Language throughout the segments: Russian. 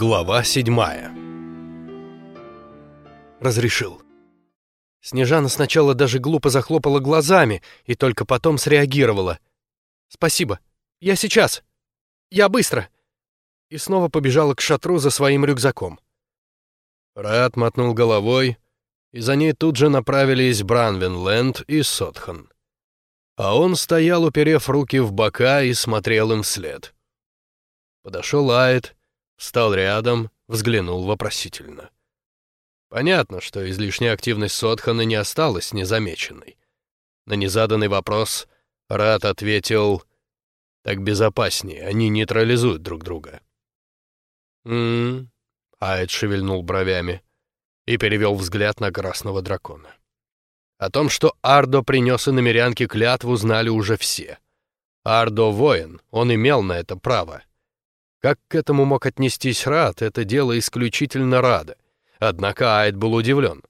Глава седьмая Разрешил. Снежана сначала даже глупо захлопала глазами и только потом среагировала. «Спасибо. Я сейчас. Я быстро!» И снова побежала к шатру за своим рюкзаком. Рад мотнул головой, и за ней тут же направились Бранвинленд и Сотхан. А он стоял, уперев руки в бока, и смотрел им вслед. Подошел Айд, встал рядом, взглянул вопросительно. Понятно, что излишняя активность Сотхана не осталась незамеченной. На незаданный вопрос Рад ответил, «Так безопаснее, они нейтрализуют друг друга». «М-м-м», Айд шевельнул бровями и перевел взгляд на красного дракона. О том, что Ардо принес и намерянке клятву, знали уже все. Ардо воин, он имел на это право. Как к этому мог отнестись Рад, это дело исключительно Рада. Однако Айд был удивлен.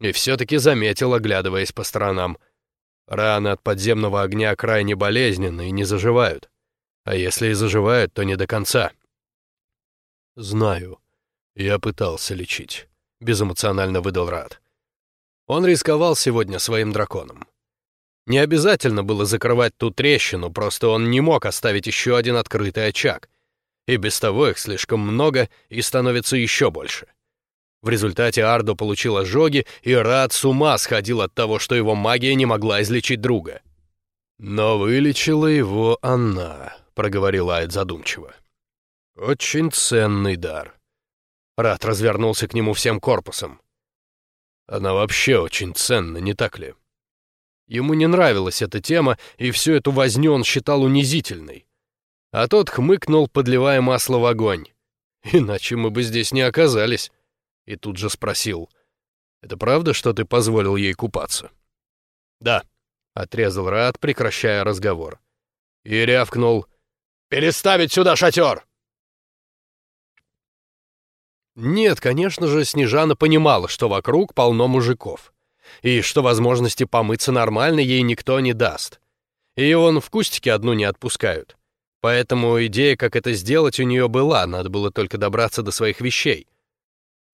И все-таки заметил, оглядываясь по сторонам. Раны от подземного огня крайне болезненны и не заживают. А если и заживают, то не до конца. «Знаю. Я пытался лечить», — безэмоционально выдал Рад. Он рисковал сегодня своим драконом. Не обязательно было закрывать ту трещину, просто он не мог оставить еще один открытый очаг. И без того их слишком много и становится еще больше. В результате Ардо получил ожоги, и Рад с ума сходил от того, что его магия не могла излечить друга. «Но вылечила его она», — проговорил Айд задумчиво. «Очень ценный дар». Рад развернулся к нему всем корпусом. «Она вообще очень ценна, не так ли?» Ему не нравилась эта тема, и всю эту возню он считал унизительной. А тот хмыкнул, подливая масло в огонь. «Иначе мы бы здесь не оказались» и тут же спросил, «Это правда, что ты позволил ей купаться?» «Да», — отрезал Рад, прекращая разговор. И рявкнул, «Переставить сюда шатер!» Нет, конечно же, Снежана понимала, что вокруг полно мужиков, и что возможности помыться нормально ей никто не даст. И он в кустике одну не отпускают. Поэтому идея, как это сделать, у нее была, надо было только добраться до своих вещей —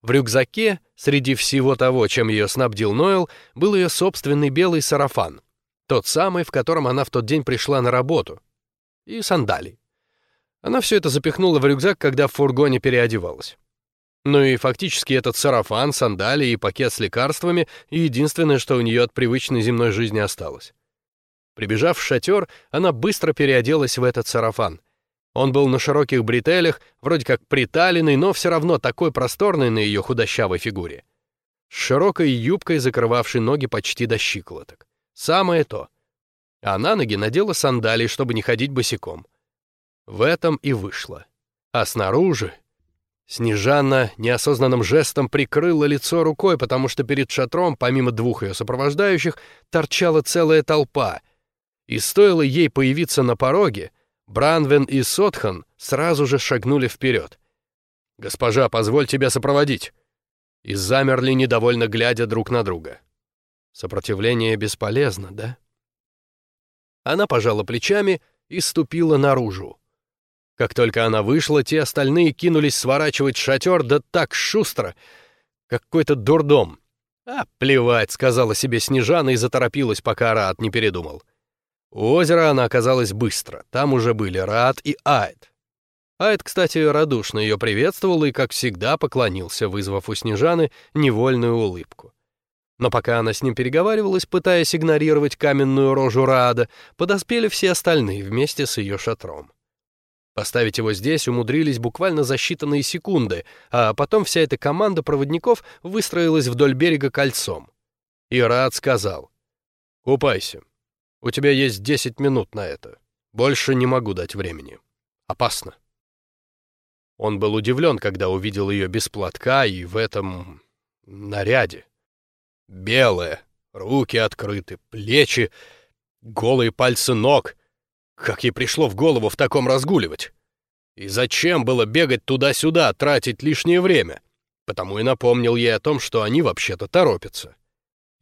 в рюкзаке, среди всего того, чем ее снабдил Нойл, был ее собственный белый сарафан. Тот самый, в котором она в тот день пришла на работу. И сандали. Она все это запихнула в рюкзак, когда в фургоне переодевалась. Ну и фактически этот сарафан, сандали и пакет с лекарствами — единственное, что у нее от привычной земной жизни осталось. Прибежав в шатер, она быстро переоделась в этот сарафан — он был на широких бретелях, вроде как приталенный, но все равно такой просторный на ее худощавой фигуре. С широкой юбкой, закрывавшей ноги почти до щиколоток. Самое то. А на ноги надела сандалии, чтобы не ходить босиком. В этом и вышло. А снаружи... Снежана неосознанным жестом прикрыла лицо рукой, потому что перед шатром, помимо двух ее сопровождающих, торчала целая толпа. И стоило ей появиться на пороге, Бранвен и Сотхан сразу же шагнули вперед. «Госпожа, позволь тебя сопроводить!» И замерли, недовольно глядя друг на друга. Сопротивление бесполезно, да? Она пожала плечами и ступила наружу. Как только она вышла, те остальные кинулись сворачивать шатер, да так шустро, как какой-то дурдом. «А, плевать», — сказала себе Снежана и заторопилась, пока Раат не передумал. У озера она оказалась быстро, там уже были Рад и Айд. Айд, кстати, радушно ее приветствовал и, как всегда, поклонился, вызвав у Снежаны невольную улыбку. Но пока она с ним переговаривалась, пытаясь игнорировать каменную рожу Рада, подоспели все остальные вместе с ее шатром. Поставить его здесь умудрились буквально за считанные секунды, а потом вся эта команда проводников выстроилась вдоль берега кольцом. И Рад сказал, «Купайся, у тебя есть десять минут на это. Больше не могу дать времени. Опасно. Он был удивлен, когда увидел ее без платка и в этом наряде. Белая, руки открыты, плечи, голые пальцы ног. Как ей пришло в голову в таком разгуливать? И зачем было бегать туда-сюда, тратить лишнее время? Потому и напомнил ей о том, что они вообще-то торопятся.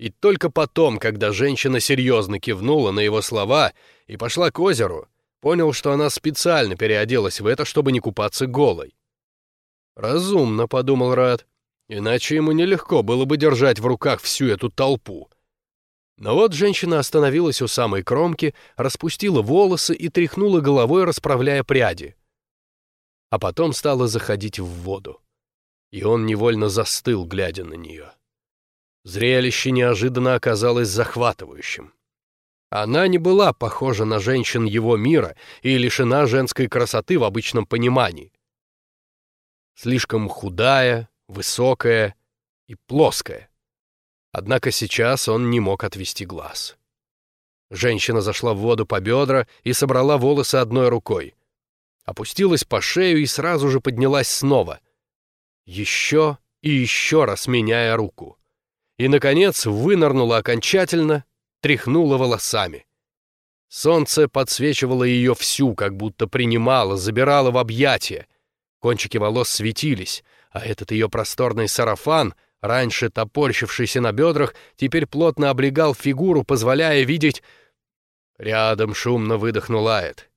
И только потом, когда женщина серьезно кивнула на его слова и пошла к озеру, понял, что она специально переоделась в это, чтобы не купаться голой. «Разумно», — подумал Рад, иначе ему нелегко было бы держать в руках всю эту толпу. Но вот женщина остановилась у самой кромки, распустила волосы и тряхнула головой, расправляя пряди. А потом стала заходить в воду. И он невольно застыл, глядя на нее. Зрелище неожиданно оказалось захватывающим. Она не была похожа на женщин его мира и лишена женской красоты в обычном понимании. Слишком худая, высокая и плоская. Однако сейчас он не мог отвести глаз. Женщина зашла в воду по бедра и собрала волосы одной рукой. Опустилась по шею и сразу же поднялась снова. Еще и еще раз меняя руку. И, наконец, вынырнула окончательно тряхнула волосами. Солнце подсвечивало ее всю, как будто принимало, забирало в объятия. Кончики волос светились, а этот ее просторный сарафан, раньше топорщившийся на бедрах, теперь плотно облегал фигуру, позволяя видеть... Рядом шумно выдохнул Айд.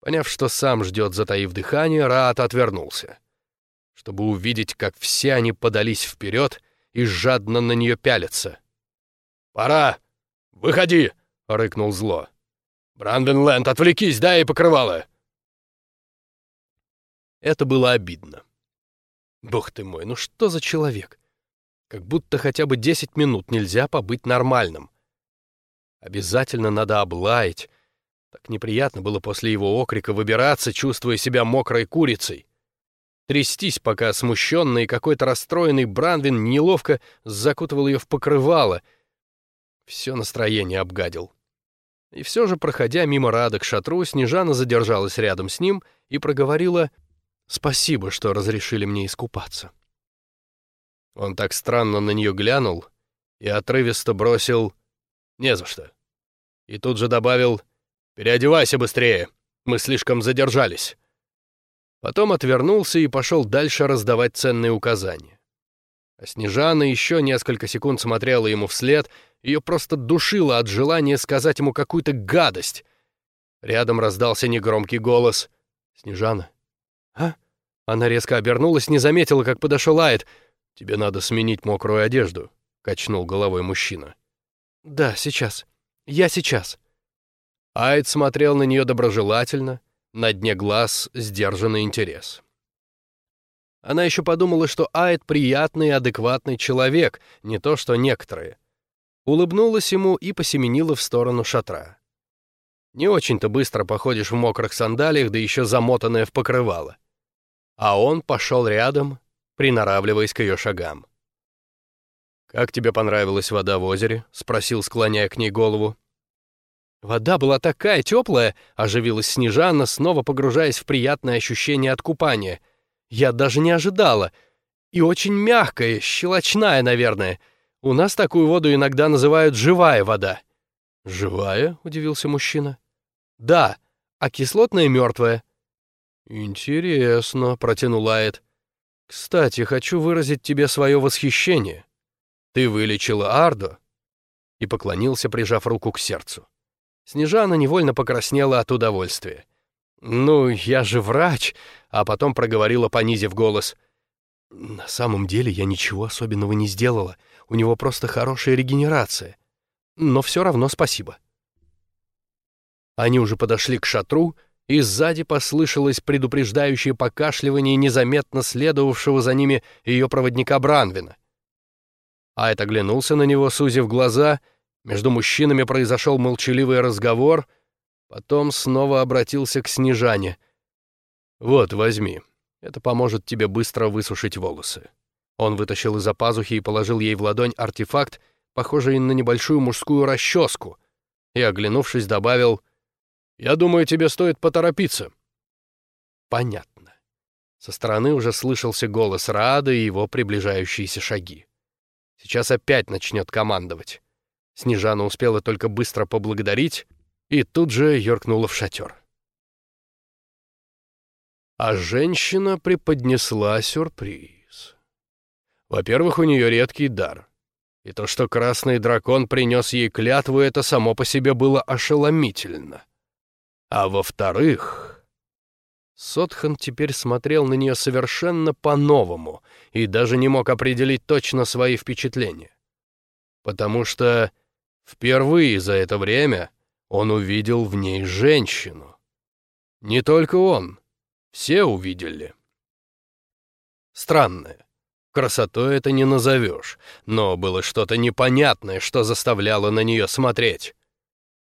Поняв, что сам ждет, затаив дыхание, Раат отвернулся. Чтобы увидеть, как все они подались вперед и жадно на нее пялятся. «Пора!» «Выходи!» — рыкнул зло. «Брандон Лэнд, отвлекись, дай ей покрывало!» Это было обидно. Бог ты мой, ну что за человек? Как будто хотя бы десять минут нельзя побыть нормальным. Обязательно надо облаять. Так неприятно было после его окрика выбираться, чувствуя себя мокрой курицей. Трястись, пока смущенный и какой-то расстроенный Брандвин неловко закутывал ее в покрывало — все настроение обгадил. И все же, проходя мимо Рада к шатру, Снежана задержалась рядом с ним и проговорила «Спасибо, что разрешили мне искупаться». Он так странно на нее глянул и отрывисто бросил «Не за что». И тут же добавил «Переодевайся быстрее, мы слишком задержались». Потом отвернулся и пошел дальше раздавать ценные указания. А Снежана еще несколько секунд смотрела ему вслед, ее просто душило от желания сказать ему какую-то гадость. Рядом раздался негромкий голос. «Снежана?» «А?» Она резко обернулась, не заметила, как подошел Айд. «Тебе надо сменить мокрую одежду», — качнул головой мужчина. «Да, сейчас. Я сейчас». Айд смотрел на нее доброжелательно, на дне глаз сдержанный интерес. Она еще подумала, что Айд приятный и адекватный человек, не то что некоторые. Улыбнулась ему и посеменила в сторону шатра. Не очень-то быстро походишь в мокрых сандалиях, да еще замотанная в покрывало. А он пошел рядом, приноравливаясь к ее шагам. «Как тебе понравилась вода в озере?» — спросил, склоняя к ней голову. Вода была такая теплая, оживилась Снежана, снова погружаясь в приятное ощущение от купания — я даже не ожидала. И очень мягкая, щелочная, наверное. У нас такую воду иногда называют «живая вода». «Живая?» — удивился мужчина. «Да, а кислотная мертвая». «Интересно», — протянул Айд. «Кстати, хочу выразить тебе свое восхищение. Ты вылечила Ардо?» И поклонился, прижав руку к сердцу. Снежана невольно покраснела от удовольствия. «Ну, я же врач», а потом проговорила, понизив голос. «На самом деле я ничего особенного не сделала. У него просто хорошая регенерация. Но все равно спасибо». Они уже подошли к шатру, и сзади послышалось предупреждающее покашливание незаметно следовавшего за ними ее проводника Бранвина. Айт оглянулся на него, сузив глаза. Между мужчинами произошел молчаливый разговор — Потом снова обратился к Снежане. «Вот, возьми. Это поможет тебе быстро высушить волосы». Он вытащил из-за пазухи и положил ей в ладонь артефакт, похожий на небольшую мужскую расческу, и, оглянувшись, добавил, «Я думаю, тебе стоит поторопиться». Понятно. Со стороны уже слышался голос Раада и его приближающиеся шаги. Сейчас опять начнет командовать. Снежана успела только быстро поблагодарить, и тут же юркнула в шатер. А женщина преподнесла сюрприз. Во-первых, у нее редкий дар. И то, что красный дракон принес ей клятву, это само по себе было ошеломительно. А во-вторых... Сотхан теперь смотрел на нее совершенно по-новому и даже не мог определить точно свои впечатления. Потому что впервые за это время он увидел в ней женщину. Не только он, все увидели. Странное. Красотой это не назовешь, но было что-то непонятное, что заставляло на нее смотреть.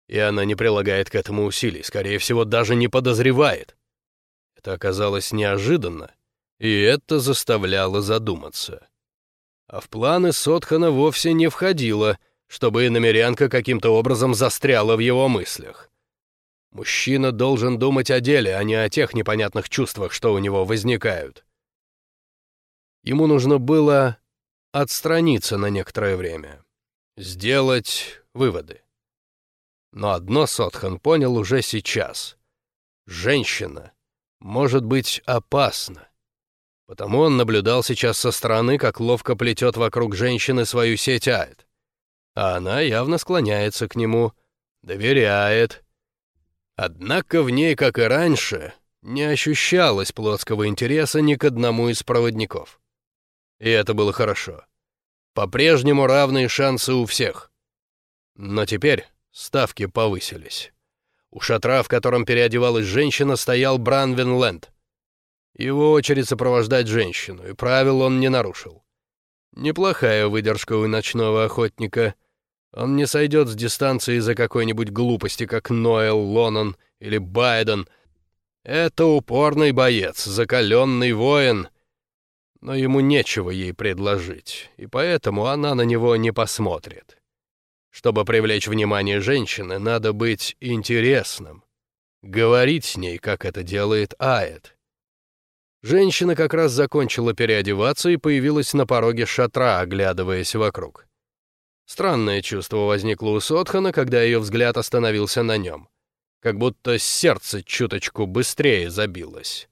И она не прилагает к этому усилий, скорее всего, даже не подозревает. Это оказалось неожиданно, и это заставляло задуматься. А в планы Сотхана вовсе не входило, чтобы иномерянка каким-то образом застряла в его мыслях. Мужчина должен думать о деле, а не о тех непонятных чувствах, что у него возникают. Ему нужно было отстраниться на некоторое время, сделать выводы. Но одно Сотхан понял уже сейчас. Женщина может быть опасна. Потому он наблюдал сейчас со стороны, как ловко плетет вокруг женщины свою сеть Аэт. А она явно склоняется к нему, доверяет. Однако в ней, как и раньше, не ощущалось плотского интереса ни к одному из проводников. И это было хорошо. По-прежнему равные шансы у всех. Но теперь ставки повысились. У шатра, в котором переодевалась женщина, стоял Бранвин Лэнд. Его очередь сопровождать женщину, и правил он не нарушил. Неплохая выдержка у ночного охотника. Он не сойдет с дистанции из-за какой-нибудь глупости, как Ноэл, Лонон или Байден. Это упорный боец, закаленный воин. Но ему нечего ей предложить, и поэтому она на него не посмотрит. Чтобы привлечь внимание женщины, надо быть интересным. Говорить с ней, как это делает Аэт. Женщина как раз закончила переодеваться и появилась на пороге шатра, оглядываясь вокруг. Странное чувство возникло у Сотхана, когда ее взгляд остановился на нем. Как будто сердце чуточку быстрее забилось.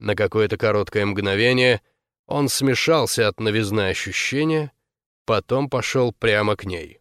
На какое-то короткое мгновение он смешался от новизны ощущения, потом пошел прямо к ней.